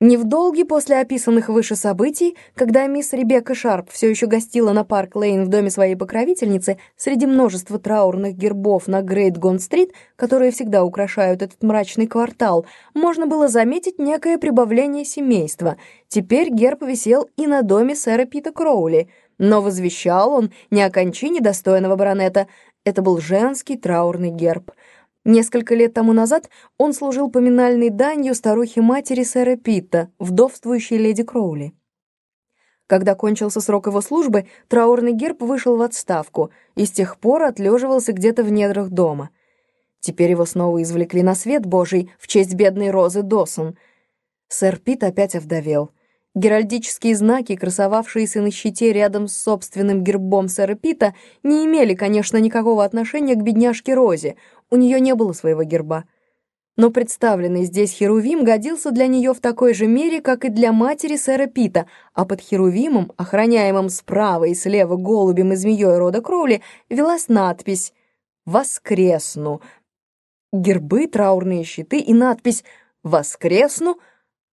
Не в долге после описанных выше событий, когда мисс Ребекка Шарп все еще гостила на Парк Лейн в доме своей покровительницы, среди множества траурных гербов на Грейт Гонд-стрит, которые всегда украшают этот мрачный квартал, можно было заметить некое прибавление семейства. Теперь герб висел и на доме сэра Пита Кроули, но возвещал он не о кончине достойного баронета. Это был женский траурный герб — Несколько лет тому назад он служил поминальной данью старухе-матери сэра Питта, вдовствующей леди Кроули. Когда кончился срок его службы, траурный герб вышел в отставку и с тех пор отлеживался где-то в недрах дома. Теперь его снова извлекли на свет Божий в честь бедной Розы Досон. Сэр Питт опять овдовел. Геральдические знаки, красовавшиеся на щите рядом с собственным гербом сэра Питта, не имели, конечно, никакого отношения к бедняжке Розе, у нее не было своего герба. Но представленный здесь Херувим годился для нее в такой же мере, как и для матери сэра Пита, а под Херувимом, охраняемым справа и слева голубем и змеей рода Кроули, велась надпись «Воскресну». Гербы, траурные щиты и надпись «Воскресну» —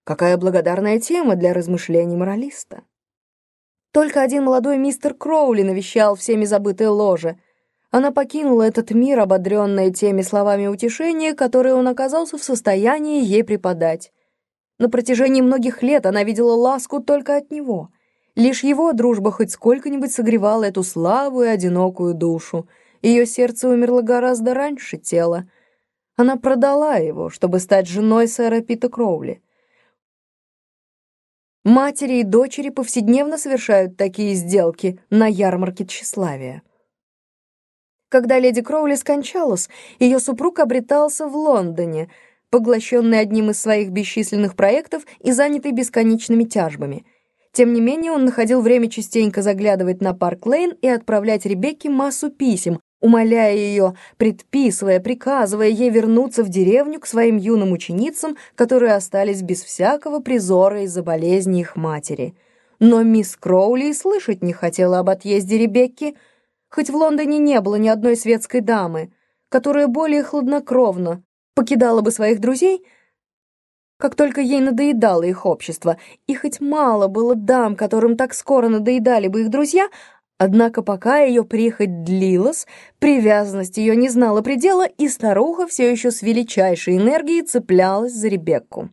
какая благодарная тема для размышлений моралиста. Только один молодой мистер Кроули навещал всеми забытое ложе — она покинула этот мир, ободренная теми словами утешения, которые он оказался в состоянии ей преподать. На протяжении многих лет она видела ласку только от него. Лишь его дружба хоть сколько-нибудь согревала эту слабую, одинокую душу. Ее сердце умерло гораздо раньше тела. Она продала его, чтобы стать женой сэра Пита Кроули. Матери и дочери повседневно совершают такие сделки на ярмарке тщеславия. Когда леди Кроули скончалась, ее супруг обретался в Лондоне, поглощенный одним из своих бесчисленных проектов и занятый бесконечными тяжбами. Тем не менее, он находил время частенько заглядывать на Парк-Лейн и отправлять Ребекке массу писем, умоляя ее, предписывая, приказывая ей вернуться в деревню к своим юным ученицам, которые остались без всякого призора из-за болезни их матери. Но мисс Кроули и слышать не хотела об отъезде Ребекки — Хоть в Лондоне не было ни одной светской дамы, которая более хладнокровно покидала бы своих друзей, как только ей надоедало их общество, и хоть мало было дам, которым так скоро надоедали бы их друзья, однако пока ее прихоть длилась, привязанность ее не знала предела, и старуха все еще с величайшей энергией цеплялась за Ребекку.